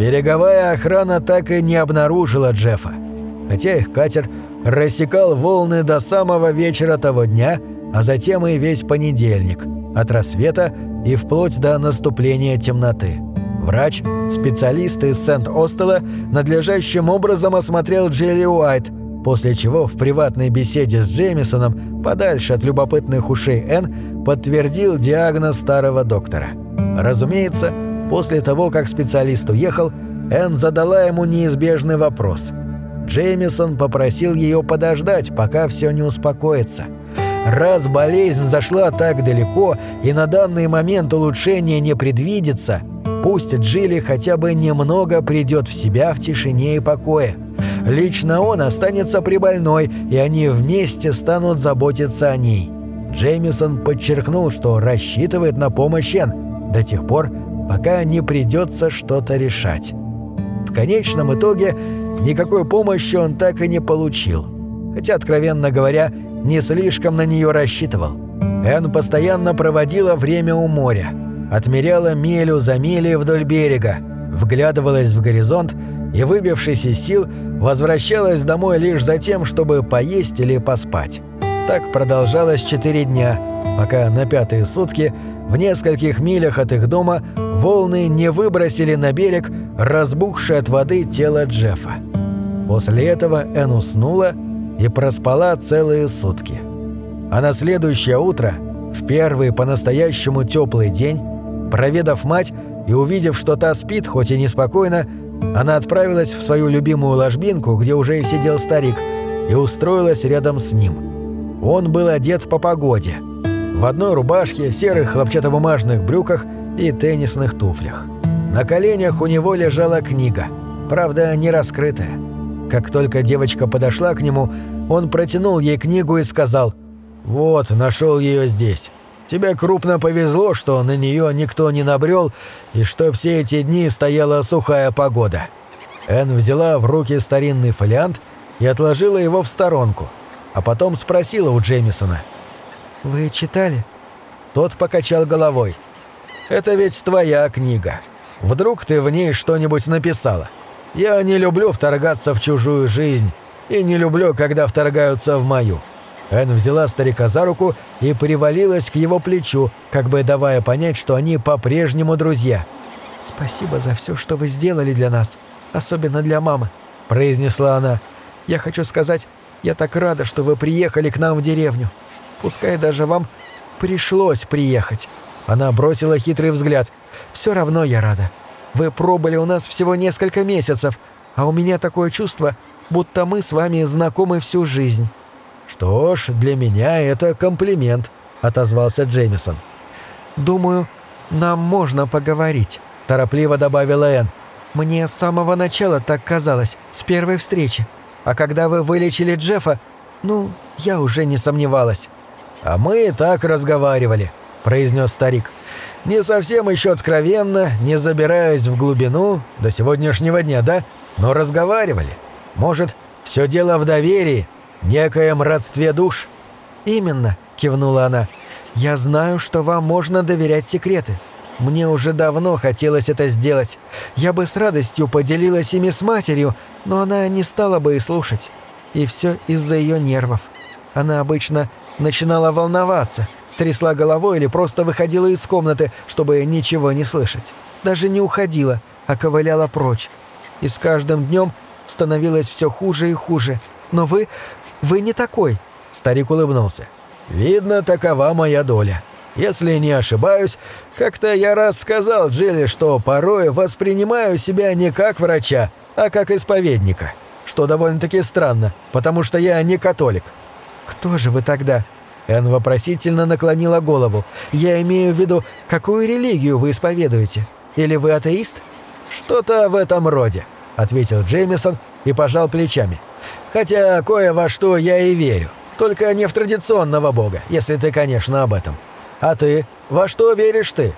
Береговая охрана так и не обнаружила Джеффа, хотя их катер рассекал волны до самого вечера того дня, а затем и весь понедельник, от рассвета и вплоть до наступления темноты. Врач, специалист из Сент-Остела, надлежащим образом осмотрел Джилли Уайт, после чего в приватной беседе с Джеймисоном, подальше от любопытных ушей Энн, подтвердил диагноз старого доктора. Разумеется, после того, как специалист уехал, Энн задала ему неизбежный вопрос. Джеймисон попросил ее подождать, пока все не успокоится. Раз болезнь зашла так далеко и на данный момент улучшения не предвидится, пусть Джилли хотя бы немного придет в себя в тишине и покое. Лично он останется при больной, и они вместе станут заботиться о ней. Джеймисон подчеркнул, что рассчитывает на помощь Энн до тех пор, пока не придется что-то решать. В конечном итоге никакой помощи он так и не получил. Хотя, откровенно говоря, не слишком на нее рассчитывал. Энн постоянно проводила время у моря, отмеряла милю за милей вдоль берега, вглядывалась в горизонт и, выбившись из сил, возвращалась домой лишь за тем, чтобы поесть или поспать. Так продолжалось четыре дня, пока на пятые сутки в нескольких милях от их дома волны не выбросили на берег разбухшее от воды тело Джеффа. После этого Энн уснула и проспала целые сутки. А на следующее утро, в первый по-настоящему теплый день, проведав мать и увидев, что та спит, хоть и неспокойно, она отправилась в свою любимую ложбинку, где уже и сидел старик, и устроилась рядом с ним. Он был одет по погоде. В одной рубашке, серых хлопчатобумажных брюках и теннисных туфлях. На коленях у него лежала книга, правда, не раскрытая. Как только девочка подошла к нему, он протянул ей книгу и сказал «Вот, нашел ее здесь. Тебе крупно повезло, что на нее никто не набрел и что все эти дни стояла сухая погода». Энн взяла в руки старинный фолиант и отложила его в сторонку, а потом спросила у Джеймисона. «Вы читали?» Тот покачал головой. «Это ведь твоя книга. Вдруг ты в ней что-нибудь написала? Я не люблю вторгаться в чужую жизнь и не люблю, когда вторгаются в мою». Энн взяла старика за руку и привалилась к его плечу, как бы давая понять, что они по-прежнему друзья. «Спасибо за все, что вы сделали для нас, особенно для мамы», — произнесла она. «Я хочу сказать, я так рада, что вы приехали к нам в деревню. Пускай даже вам пришлось приехать». Она бросила хитрый взгляд. «Все равно я рада. Вы пробыли у нас всего несколько месяцев, а у меня такое чувство, будто мы с вами знакомы всю жизнь». «Что ж, для меня это комплимент», — отозвался Джеймисон. «Думаю, нам можно поговорить», — торопливо добавила Энн. «Мне с самого начала так казалось, с первой встречи. А когда вы вылечили Джеффа, ну, я уже не сомневалась». «А мы и так разговаривали», — произнес старик. «Не совсем еще откровенно, не забираясь в глубину до сегодняшнего дня, да? Но разговаривали. Может, все дело в доверии, некоем родстве душ». «Именно», — кивнула она. «Я знаю, что вам можно доверять секреты. Мне уже давно хотелось это сделать. Я бы с радостью поделилась ими с матерью, но она не стала бы и слушать. И все из-за ее нервов. Она обычно начинала волноваться, трясла головой или просто выходила из комнаты, чтобы ничего не слышать. Даже не уходила, а ковыляла прочь. И с каждым днем становилось все хуже и хуже. Но вы вы не такой». Старик улыбнулся. «Видно, такова моя доля. Если не ошибаюсь, как-то я раз сказал Джилли, что порой воспринимаю себя не как врача, а как исповедника. Что довольно-таки странно, потому что я не католик». «Кто же вы тогда?» Энн вопросительно наклонила голову. «Я имею в виду, какую религию вы исповедуете? Или вы атеист?» «Что-то в этом роде», — ответил Джеймисон и пожал плечами. Хотя кое во что я и верю. Только не в традиционного бога, если ты, конечно, об этом. А ты? Во что веришь ты?»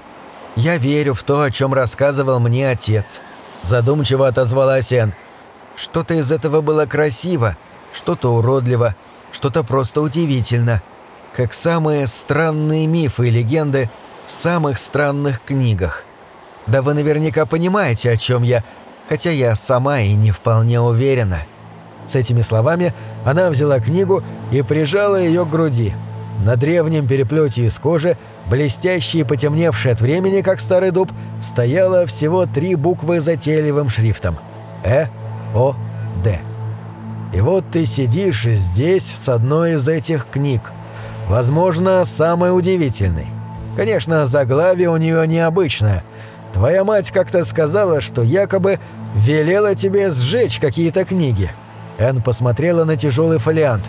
«Я верю в то, о чем рассказывал мне отец», — задумчиво отозвалась Энн. «Что-то из этого было красиво, что-то уродливо, что-то просто удивительно. Как самые странные мифы и легенды в самых странных книгах. Да вы наверняка понимаете, о чем я, хотя я сама и не вполне уверена». С этими словами она взяла книгу и прижала ее к груди. На древнем переплете из кожи, блестящей и потемневшей от времени, как старый дуб, стояло всего три буквы затейливым шрифтом – «Э», «О», «Д». И вот ты сидишь здесь с одной из этих книг. Возможно, самой удивительной. Конечно, заглавие у нее необычное. Твоя мать как-то сказала, что якобы велела тебе сжечь какие-то книги. Энн посмотрела на тяжелый фолиант.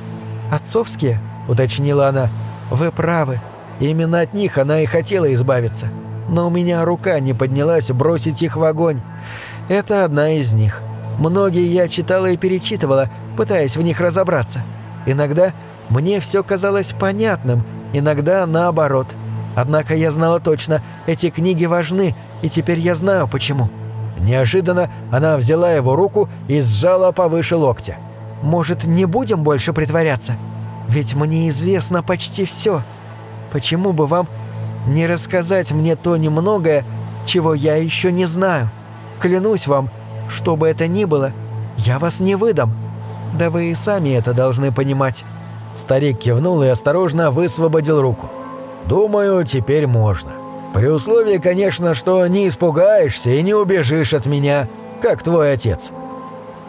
«Отцовские?» – уточнила она. «Вы правы. Именно от них она и хотела избавиться. Но у меня рука не поднялась бросить их в огонь. Это одна из них. Многие я читала и перечитывала, пытаясь в них разобраться. Иногда мне все казалось понятным, иногда наоборот. Однако я знала точно, эти книги важны, и теперь я знаю почему». Неожиданно она взяла его руку и сжала повыше локтя. «Может, не будем больше притворяться? Ведь мне известно почти все. Почему бы вам не рассказать мне то немногое, чего я еще не знаю? Клянусь вам, что бы это ни было, я вас не выдам. Да вы и сами это должны понимать». Старик кивнул и осторожно высвободил руку. «Думаю, теперь можно. При условии, конечно, что не испугаешься и не убежишь от меня, как твой отец».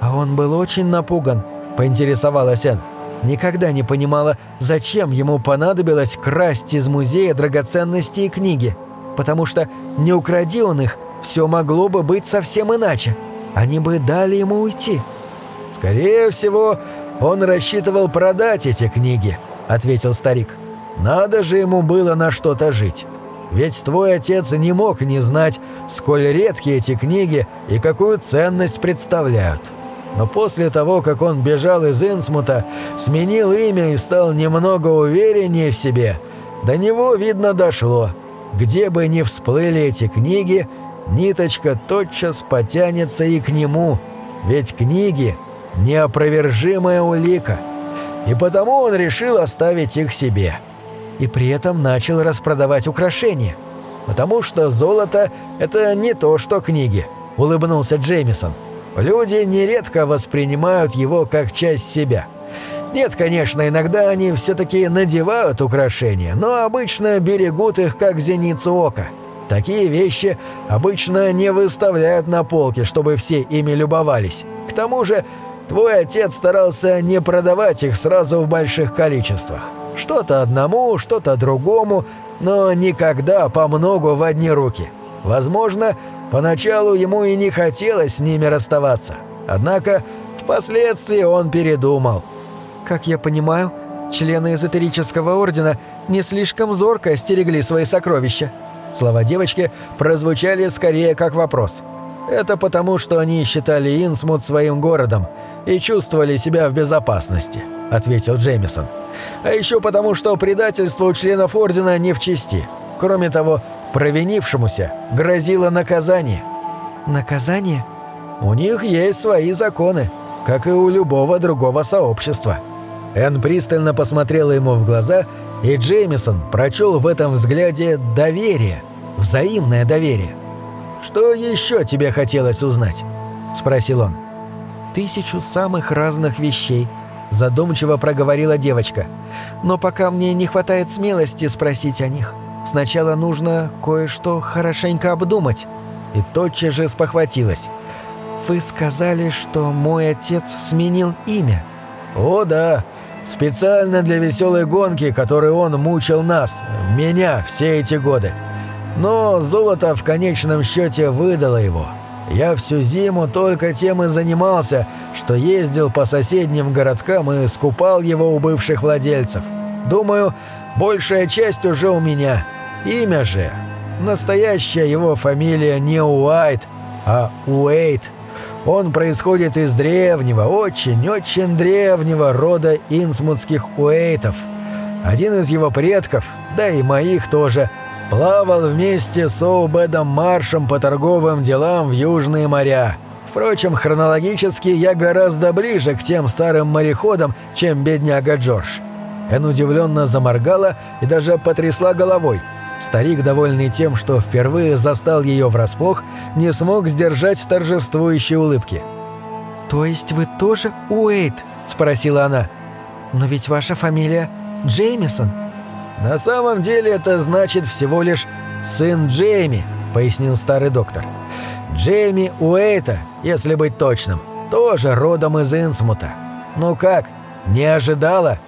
«А он был очень напуган», — поинтересовалась Энн. Никогда не понимала, зачем ему понадобилось красть из музея драгоценности и книги. Потому что, не укради он их, все могло бы быть совсем иначе. Они бы дали ему уйти. «Скорее всего, он рассчитывал продать эти книги», — ответил старик. «Надо же ему было на что-то жить. Ведь твой отец не мог не знать, сколь редки эти книги и какую ценность представляют. Но после того, как он бежал из Инсмута, сменил имя и стал немного увереннее в себе, до него, видно, дошло. Где бы ни всплыли эти книги, ниточка тотчас потянется и к нему, ведь книги – неопровержимая улика. И потому он решил оставить их себе. И при этом начал распродавать украшения. Потому что золото – это не то, что книги, улыбнулся Джеймисон. Люди нередко воспринимают его как часть себя. Нет, конечно, иногда они все-таки надевают украшения, но обычно берегут их как зеницу ока. Такие вещи обычно не выставляют на полке, чтобы все ими любовались. К тому же, твой отец старался не продавать их сразу в больших количествах. Что-то одному, что-то другому, но никогда по многу в одни руки. Возможно, Поначалу ему и не хотелось с ними расставаться. Однако впоследствии он передумал. Как я понимаю, члены эзотерического ордена не слишком зорко стерегли свои сокровища. Слова девочки прозвучали скорее как вопрос. Это потому, что они считали Инсмут своим городом и чувствовали себя в безопасности, ответил Джеймисон. А еще потому, что предательство у членов ордена не в чести. Кроме того, Провинившемуся грозило наказание. Наказание? У них есть свои законы, как и у любого другого сообщества. Энн пристально посмотрела ему в глаза, и Джеймисон прочел в этом взгляде доверие, взаимное доверие. «Что еще тебе хотелось узнать?» – спросил он. «Тысячу самых разных вещей», – задумчиво проговорила девочка. «Но пока мне не хватает смелости спросить о них. Сначала нужно кое-что хорошенько обдумать. И тотчас же спохватилась. Вы сказали, что мой отец сменил имя. О, да. Специально для веселой гонки, которой он мучил нас, меня, все эти годы. Но золото в конечном счете выдало его. Я всю зиму только тем и занимался, что ездил по соседним городкам и скупал его у бывших владельцев. Думаю, большая часть уже у меня. Имя же. Настоящая его фамилия не Уайт, а Уэйт. Он происходит из древнего, очень-очень древнего рода инсмутских Уэйтов. Один из его предков, да и моих тоже, плавал вместе с Оубедом Маршем по торговым делам в Южные моря. Впрочем, хронологически я гораздо ближе к тем старым мореходам, чем бедняга Джордж. Эн удивленно заморгала и даже потрясла головой – Старик, довольный тем, что впервые застал ее врасплох, не смог сдержать торжествующей улыбки. «То есть вы тоже Уэйт?» – спросила она. «Но ведь ваша фамилия Джеймисон». «На самом деле это значит всего лишь «сын Джейми», – пояснил старый доктор. «Джейми Уэйта, если быть точным, тоже родом из Инсмута. Ну как, не ожидала?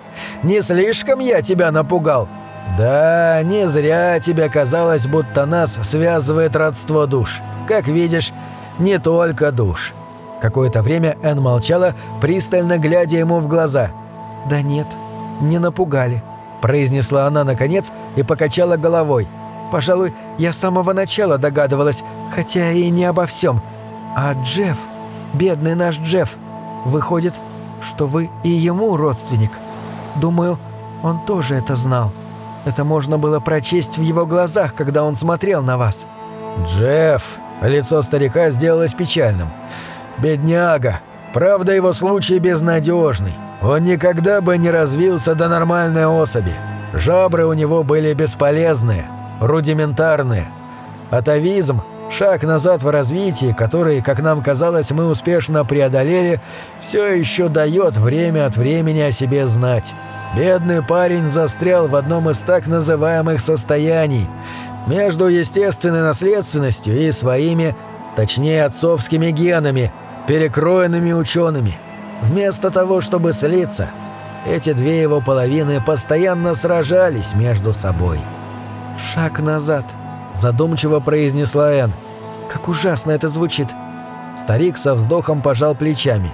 Не слишком я тебя напугал?» «Да, не зря тебе казалось, будто нас связывает родство душ. Как видишь, не только душ». Какое-то время Энн молчала, пристально глядя ему в глаза. «Да нет, не напугали», – произнесла она наконец и покачала головой. «Пожалуй, я с самого начала догадывалась, хотя и не обо всем. А Джефф, бедный наш Джефф, выходит, что вы и ему родственник. Думаю, он тоже это знал». Это можно было прочесть в его глазах, когда он смотрел на вас. «Джефф!» Лицо старика сделалось печальным. «Бедняга! Правда, его случай безнадежный. Он никогда бы не развился до нормальной особи. Жабры у него были бесполезные, рудиментарные. Атовизм – шаг назад в развитии, который, как нам казалось, мы успешно преодолели, все еще дает время от времени о себе знать». Бедный парень застрял в одном из так называемых состояний между естественной наследственностью и своими, точнее отцовскими генами, перекроенными учеными. Вместо того, чтобы слиться, эти две его половины постоянно сражались между собой. «Шаг назад», – задумчиво произнесла Энн. «Как ужасно это звучит». Старик со вздохом пожал плечами.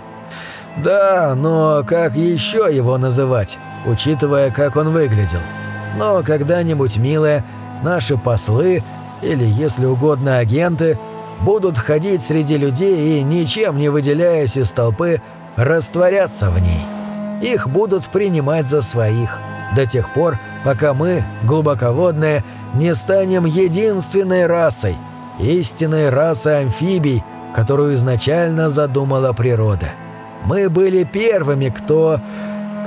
«Да, но как еще его называть?» Учитывая, как он выглядел. Но когда-нибудь, милая, наши послы, или, если угодно, агенты, будут ходить среди людей и, ничем не выделяясь из толпы, растворяться в ней. Их будут принимать за своих, до тех пор, пока мы, глубоководные, не станем единственной расой, истинной расой амфибий, которую изначально задумала природа. Мы были первыми, кто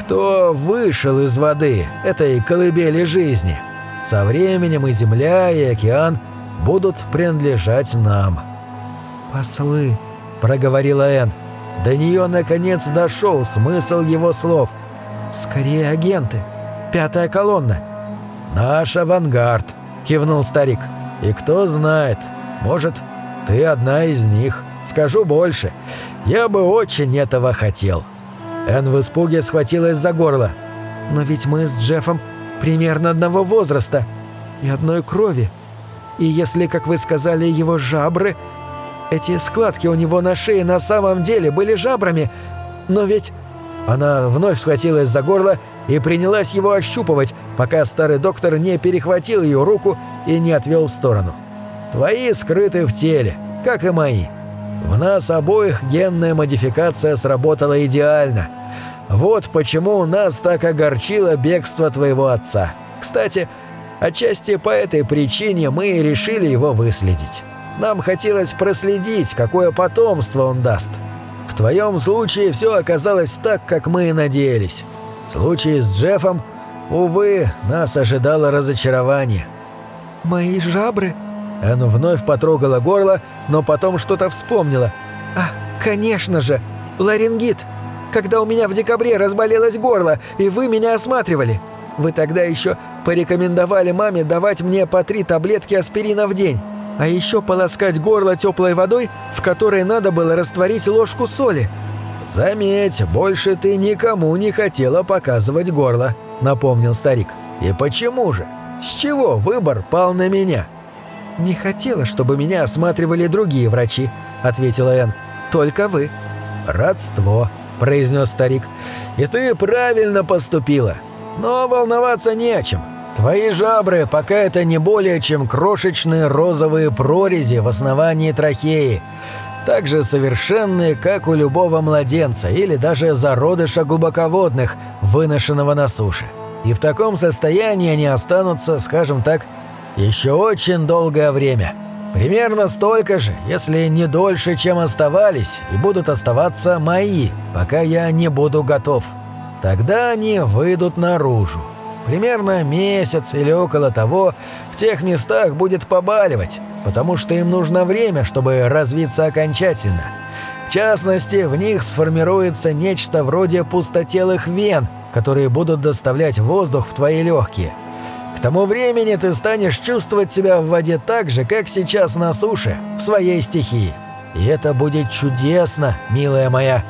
кто вышел из воды, этой колыбели жизни. Со временем и земля, и океан будут принадлежать нам». «Послы», — проговорила Энн. До нее наконец дошел смысл его слов. «Скорее агенты. Пятая колонна». «Наш авангард», — кивнул старик. «И кто знает, может, ты одна из них. Скажу больше. Я бы очень этого хотел». Энн в испуге схватилась за горло. «Но ведь мы с Джеффом примерно одного возраста и одной крови. И если, как вы сказали, его жабры... Эти складки у него на шее на самом деле были жабрами, но ведь...» Она вновь схватилась за горло и принялась его ощупывать, пока старый доктор не перехватил ее руку и не отвел в сторону. «Твои скрыты в теле, как и мои. В нас обоих генная модификация сработала идеально. Вот почему нас так огорчило бегство твоего отца. Кстати, отчасти по этой причине мы и решили его выследить. Нам хотелось проследить, какое потомство он даст. В твоем случае все оказалось так, как мы и надеялись. В случае с Джеффом, увы, нас ожидало разочарование. «Мои жабры?» Энн вновь потрогала горло, но потом что-то вспомнила. «А, конечно же! Ларингит! Когда у меня в декабре разболелось горло, и вы меня осматривали! Вы тогда еще порекомендовали маме давать мне по три таблетки аспирина в день, а еще полоскать горло теплой водой, в которой надо было растворить ложку соли». «Заметь, больше ты никому не хотела показывать горло», — напомнил старик. «И почему же? С чего выбор пал на меня?» «Не хотела, чтобы меня осматривали другие врачи», — ответила Энн. «Только вы». «Родство», — произнес старик. «И ты правильно поступила. Но волноваться не о чем. Твои жабры пока это не более чем крошечные розовые прорези в основании трахеи, так же совершенные, как у любого младенца или даже зародыша глубоководных, выношенного на суше. И в таком состоянии они останутся, скажем так, еще очень долгое время. Примерно столько же, если не дольше, чем оставались, и будут оставаться мои, пока я не буду готов. Тогда они выйдут наружу. Примерно месяц или около того в тех местах будет побаливать, потому что им нужно время, чтобы развиться окончательно. В частности, в них сформируется нечто вроде пустотелых вен, которые будут доставлять воздух в твои легкие. К тому времени ты станешь чувствовать себя в воде так же, как сейчас на суше, в своей стихии. И это будет чудесно, милая моя.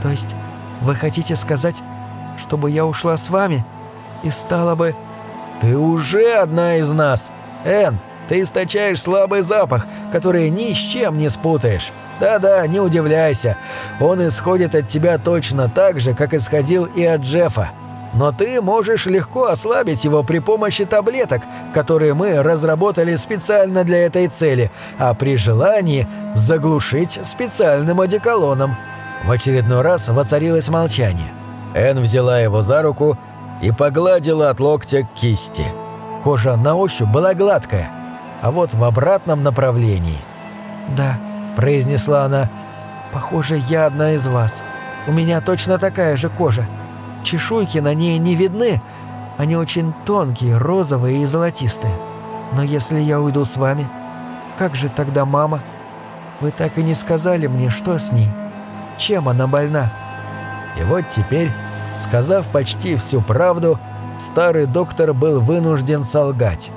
То есть вы хотите сказать, чтобы я ушла с вами и стала бы... Ты уже одна из нас. Эн, ты источаешь слабый запах, который ни с чем не спутаешь. Да-да, не удивляйся. Он исходит от тебя точно так же, как исходил и от Джеффа. Но ты можешь легко ослабить его при помощи таблеток, которые мы разработали специально для этой цели, а при желании заглушить специальным одеколоном. В очередной раз воцарилось молчание. Эн взяла его за руку и погладила от локтя к кисти. Кожа на ощупь была гладкая, а вот в обратном направлении. «Да», — произнесла она, — «похоже, я одна из вас. У меня точно такая же кожа. Чешуйки на ней не видны, они очень тонкие, розовые и золотистые. Но если я уйду с вами, как же тогда мама? Вы так и не сказали мне, что с ней. Чем она больна?» И вот теперь Сказав почти всю правду, старый доктор был вынужден солгать.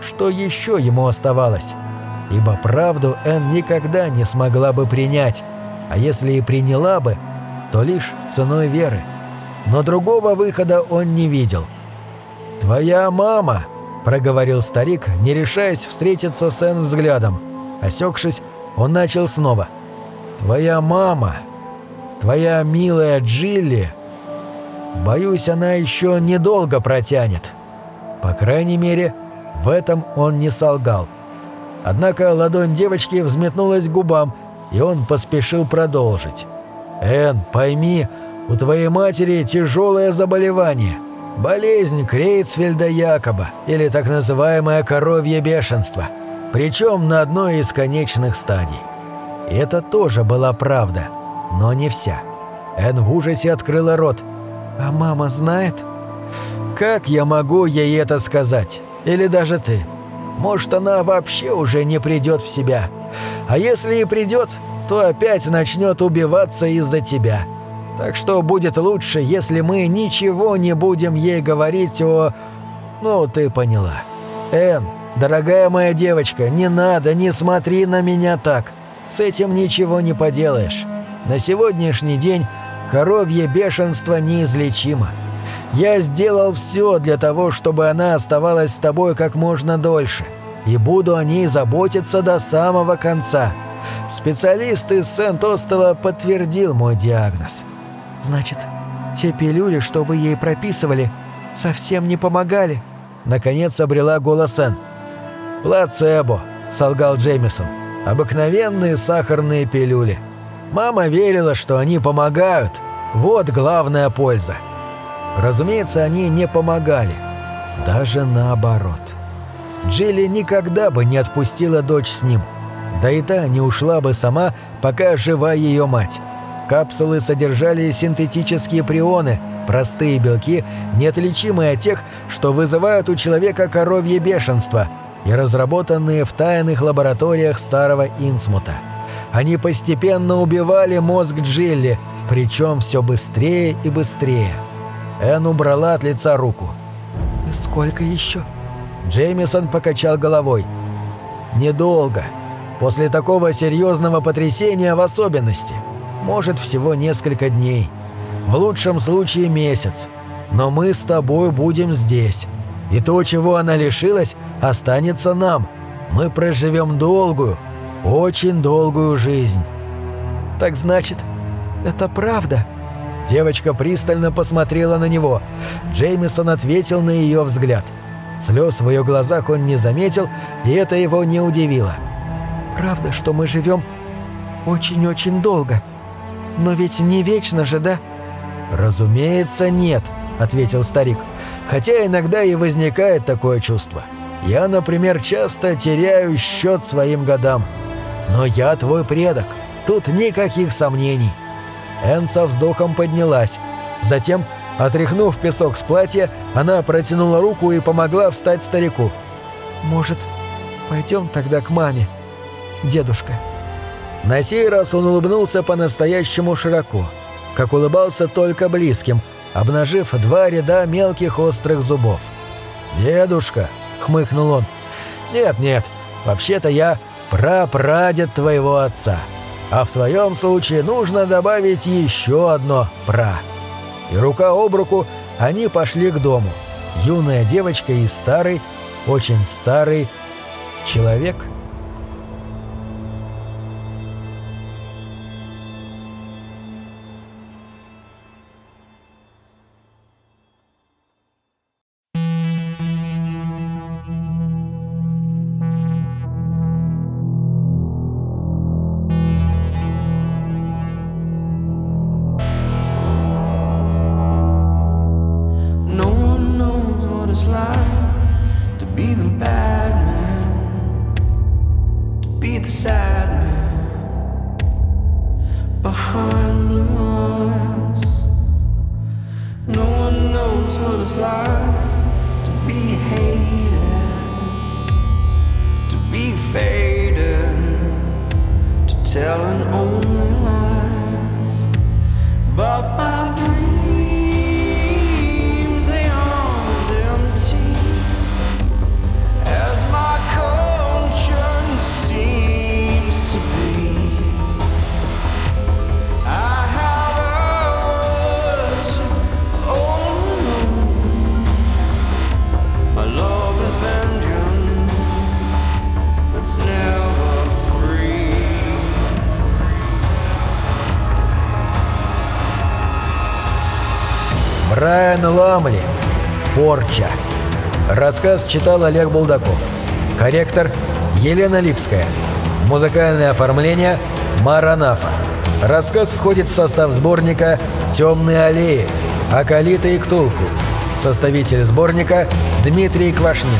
Что еще ему оставалось? Ибо правду Энн никогда не смогла бы принять, а если и приняла бы, то лишь ценой веры. Но другого выхода он не видел. «Твоя мама», — проговорил старик, не решаясь встретиться с Энн взглядом. Осекшись, он начал снова. «Твоя мама, твоя милая Джилли...» Боюсь, она еще недолго протянет. По крайней мере, в этом он не солгал. Однако ладонь девочки взметнулась к губам, и он поспешил продолжить. «Энн, пойми, у твоей матери тяжелое заболевание. Болезнь Крейцфельда Якоба, или так называемое коровье бешенство. Причем на одной из конечных стадий. И это тоже была правда, но не вся. Энн в ужасе открыла рот – «А мама знает?» «Как я могу ей это сказать? Или даже ты? Может, она вообще уже не придет в себя. А если и придет, то опять начнет убиваться из-за тебя. Так что будет лучше, если мы ничего не будем ей говорить о... Ну, ты поняла. Эн, дорогая моя девочка, не надо, не смотри на меня так. С этим ничего не поделаешь. На сегодняшний день Коровье бешенство неизлечимо. Я сделал все для того, чтобы она оставалась с тобой как можно дольше, и буду о ней заботиться до самого конца. Специалист из Сент-Остела подтвердил мой диагноз. Значит, те пилюли, что вы ей прописывали, совсем не помогали? Наконец обрела голос Энн. «Плацебо», — солгал Джеймисон. «Обыкновенные сахарные пилюли». Мама верила, что они помогают. Вот главная польза. Разумеется, они не помогали. Даже наоборот. Джилли никогда бы не отпустила дочь с ним. Да и та не ушла бы сама, пока жива ее мать. Капсулы содержали синтетические прионы, простые белки, неотличимые от тех, что вызывают у человека коровье бешенство, и разработанные в тайных лабораториях старого Инсмута. Они постепенно убивали мозг Джилли, причем все быстрее и быстрее. Энн убрала от лица руку. «И сколько еще?» Джеймисон покачал головой. «Недолго. После такого серьезного потрясения в особенности. Может, всего несколько дней. В лучшем случае месяц. Но мы с тобой будем здесь. И то, чего она лишилась, останется нам. Мы проживем долгую, очень долгую жизнь. Так значит, это правда? Девочка пристально посмотрела на него. Джеймисон ответил на ее взгляд. Слез в ее глазах он не заметил, и это его не удивило. «Правда, что мы живем очень-очень долго? Но ведь не вечно же, да?» «Разумеется, нет», — ответил старик. «Хотя иногда и возникает такое чувство. Я, например, часто теряю счет своим годам. Но я твой предок. Тут никаких сомнений». Энн вздохом поднялась. Затем Отряхнув песок с платья, она протянула руку и помогла встать старику. «Может, пойдем тогда к маме, дедушка?» На сей раз он улыбнулся по-настоящему широко, как улыбался только близким, обнажив два ряда мелких острых зубов. «Дедушка», — хмыкнул он, — «нет-нет, вообще-то я прапрадед твоего отца, а в твоем случае нужно добавить еще одно «пра». И рука об руку они пошли к дому. Юная девочка и старый, очень старый человек — Порча. Рассказ читал Олег Булдаков. Корректор Елена Липская. Музыкальное оформление Маранафа. Рассказ входит в состав сборника «Темные аллеи» Акалита и Ктулку. Составитель сборника Дмитрий Квашнин.